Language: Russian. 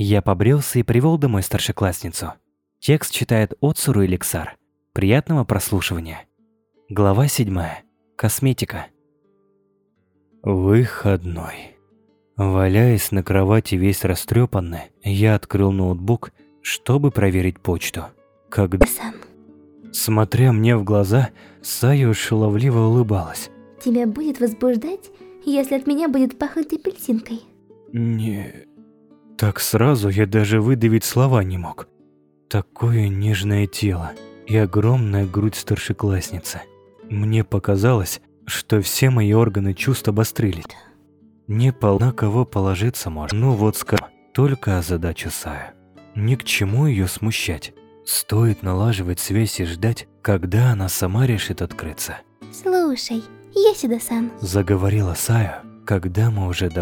Я побрился и привел домой старшеклассницу. Текст читает Отсуру Эликсар. Приятного прослушивания. Глава 7. Косметика. Выходной. Валяясь на кровати весь растрепанный, я открыл ноутбук, чтобы проверить почту. Когда... Сан, Смотря мне в глаза, Сая шаловливо улыбалась. тебя будет возбуждать, если от меня будет пахнуть апельсинкой? Не... Так сразу я даже выдавить слова не мог. Такое нежное тело и огромная грудь старшеклассницы. Мне показалось, что все мои органы чувств обострились. Не полна кого положиться можно. Ну вот скажу, только о задаче Сая. Ни к чему ее смущать. Стоит налаживать связь и ждать, когда она сама решит открыться. Слушай, Есида-сан, Заговорила Сая, когда мы уже добрались.